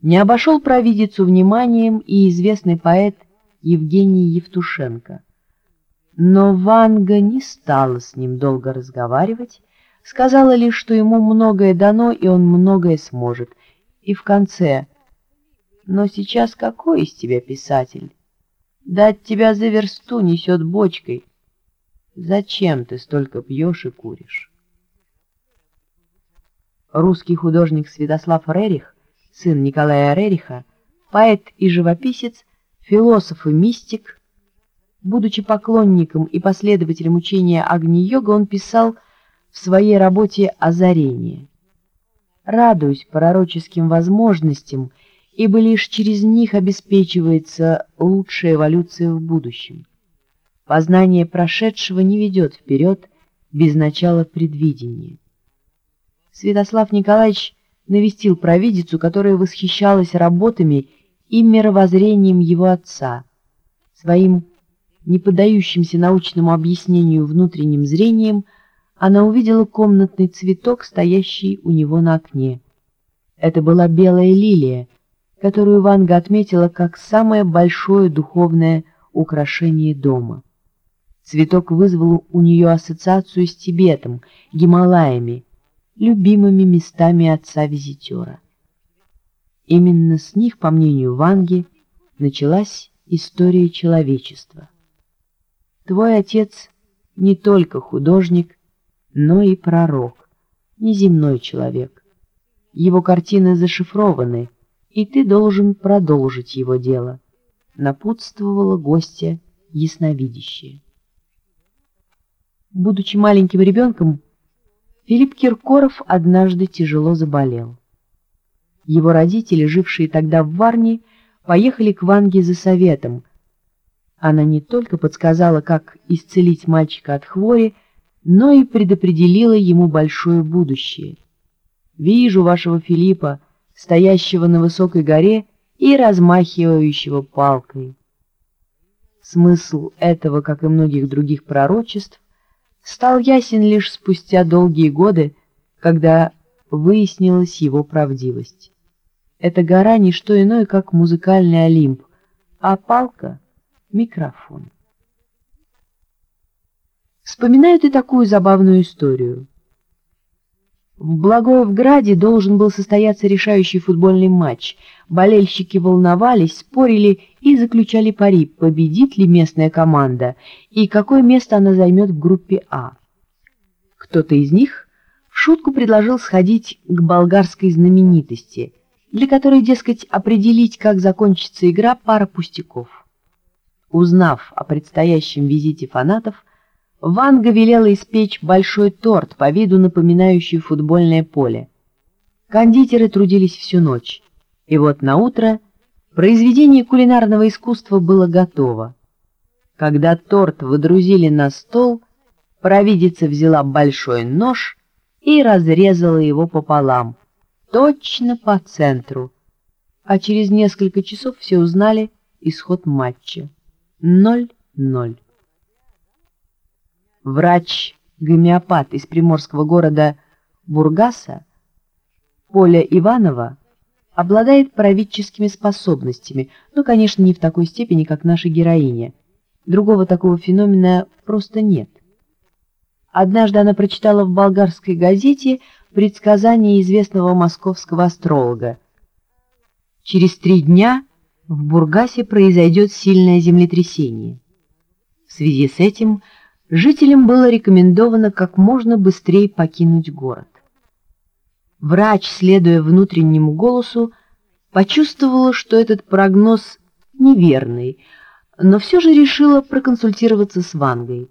Не обошел провидицу вниманием и известный поэт Евгений Евтушенко. Но Ванга не стала с ним долго разговаривать, сказала лишь, что ему многое дано, и он многое сможет. И в конце «Но сейчас какой из тебя писатель? Дать тебя за версту несет бочкой. Зачем ты столько пьешь и куришь?» Русский художник Святослав Рерих, сын Николая Рериха, поэт и живописец, философ и мистик, будучи поклонником и последователем учения Агни-йога, он писал в своей работе «Озарение». Радуюсь пророческим возможностям, ибо лишь через них обеспечивается лучшая эволюция в будущем. Познание прошедшего не ведет вперед без начала предвидения. Святослав Николаевич навестил провидицу, которая восхищалась работами и мировоззрением его отца, своим не поддающимся научному объяснению внутренним зрением, она увидела комнатный цветок, стоящий у него на окне. Это была белая лилия, которую Ванга отметила как самое большое духовное украшение дома. Цветок вызвал у нее ассоциацию с Тибетом, Гималаями, любимыми местами отца-визитера. Именно с них, по мнению Ванги, началась история человечества. Твой отец не только художник, но и пророк, неземной человек. Его картины зашифрованы, и ты должен продолжить его дело, напутствовала гостья ясновидящая. Будучи маленьким ребенком, Филипп Киркоров однажды тяжело заболел. Его родители, жившие тогда в Варне, поехали к Ванге за советом. Она не только подсказала, как исцелить мальчика от хвори, но и предопределила ему большое будущее. «Вижу вашего Филиппа, стоящего на высокой горе и размахивающего палкой». Смысл этого, как и многих других пророчеств, стал ясен лишь спустя долгие годы, когда выяснилась его правдивость. Эта гора — не что иное, как музыкальный Олимп, а палка — микрофон. Вспоминают и такую забавную историю. В Благоевграде должен был состояться решающий футбольный матч. Болельщики волновались, спорили и заключали пари, победит ли местная команда и какое место она займет в группе А. Кто-то из них в шутку предложил сходить к болгарской знаменитости, для которой, дескать, определить, как закончится игра, пара пустяков. Узнав о предстоящем визите фанатов, Ванга велела испечь большой торт, по виду напоминающий футбольное поле. Кондитеры трудились всю ночь, и вот на утро произведение кулинарного искусства было готово. Когда торт выдрузили на стол, провидица взяла большой нож и разрезала его пополам, точно по центру, а через несколько часов все узнали исход матча. Ноль-ноль. Врач-гомеопат из приморского города Бургаса Поля Иванова обладает правительскими способностями, но, конечно, не в такой степени, как наша героиня. Другого такого феномена просто нет. Однажды она прочитала в болгарской газете предсказание известного московского астролога. Через три дня в Бургасе произойдет сильное землетрясение. В связи с этим жителям было рекомендовано как можно быстрее покинуть город. Врач, следуя внутреннему голосу, почувствовала, что этот прогноз неверный, но все же решила проконсультироваться с Вангой.